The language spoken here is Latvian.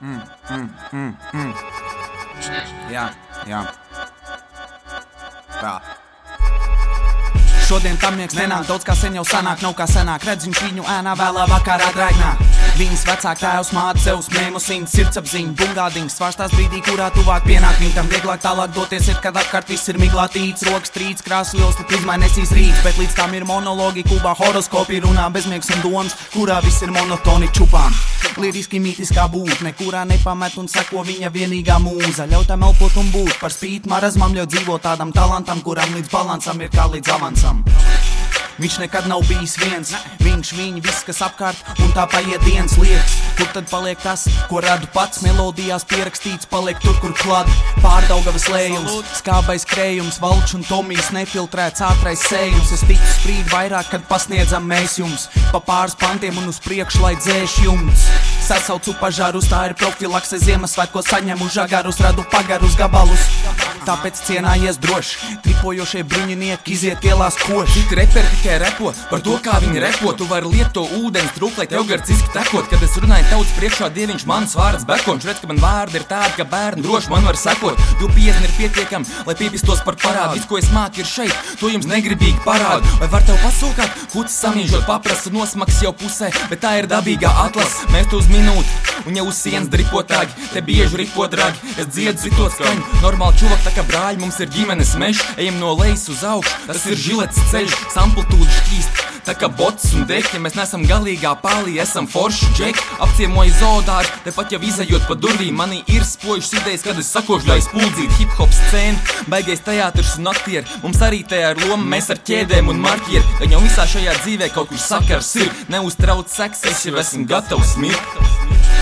Mm, mm, mm, mm. Jā, jā. Tā. Šodien tam nieks nenāk, daudz kā sen jau sanāk, nav kā senāk. Redz viņš viņu ēnā vēlā vakarā dragnā. Viņas vecāka tēvs māte sev smēmu simt sirdsapziņu, bungādings svārstās brīdī, kurā tuvāk pienāk viņam vieglāk tālāk doties ir, kad apkārt viss ir miglā tīts, rokas trīts, krāsu ielas, tu izmainesīs rīts, bet līdz tam ir monologi, kubā horoskopi runā bezmiegs un domas, kurā viss ir monotoni čupām. Liriski mītiskā būtne, kurā nepamet un seko viņa vienīgā mūza. Ļauj tam elpot un būt par spīti marazmam, ļauj dzīvot tādam talantam, kuram līdz balansam ir kā līdz avansam. Viņš nekad nav bijis viens, viņš viņa viss, kas apkārt, un tā paiet dienas lietas. Kur tad paliek tas, ko radu pats? Melodijās pierakstīts, paliek tur, kur klāta pārdaugavas lējums, skābais krējums, valčs un tomijas nefiltrēts ātrais sējums. Es ticu sprīd vairāk, kad pasniedzam mēs jums pa pāris pantiem un uz priekšu, lai dzēš jums. Sasaucu pažārus, tā ir profilakse Ziemassvētko saņemu žagarus, radu pagarus gabalus. Tāpēc cienājies droši, tripojošie bruņinieki iziet ielās koši. Citi reperi tikai repo par to, kā viņi repo. Tu vari lietot to ūdeni, trūkt, lai tev garciski tekot. Kad es runāju tautas priekšā, dieviņš mans vārds bekonš. Redz, ka man vārdi ir tādi, ka bērni droši man var sekot. Tu piezni ir pietiekami, lai piepistos par parādu. Viss, ko es māku, ir šeit, to jums negribīgi parādu. Vai var tev pasūkāt, kucis samīžot, paprasta nosmaks jau pusē, bet tā ir dabīgā atlase. Mēs to uz minūti, un jau uz sienas dripotāji, te bieži ripo dragi. Es dziedu zitot skaņu, normāli čuvak, tā kā brāļi mums ir ģimenes mežs, ejam no lejas uz augšu, tas ir žilets ceļš, amplitūda šķīst. Tā kā bots un deķi, mēs neesam galīgā pālī, esam forši džeki. Apciemoju zoodāru, tepat jau izējot pa durvīm. Manī ir spožas idejas, kad es sakošu, lai spuldzītu hip hop scēnu. Baigais teātris un aktieri, mums arī te ar lomu, mēs ar ķēdēm un marķieri. Gan jau visā šajā dzīvē kaut kur sakars ir, neuztrauc seks, es jau esmu gatavs mirt.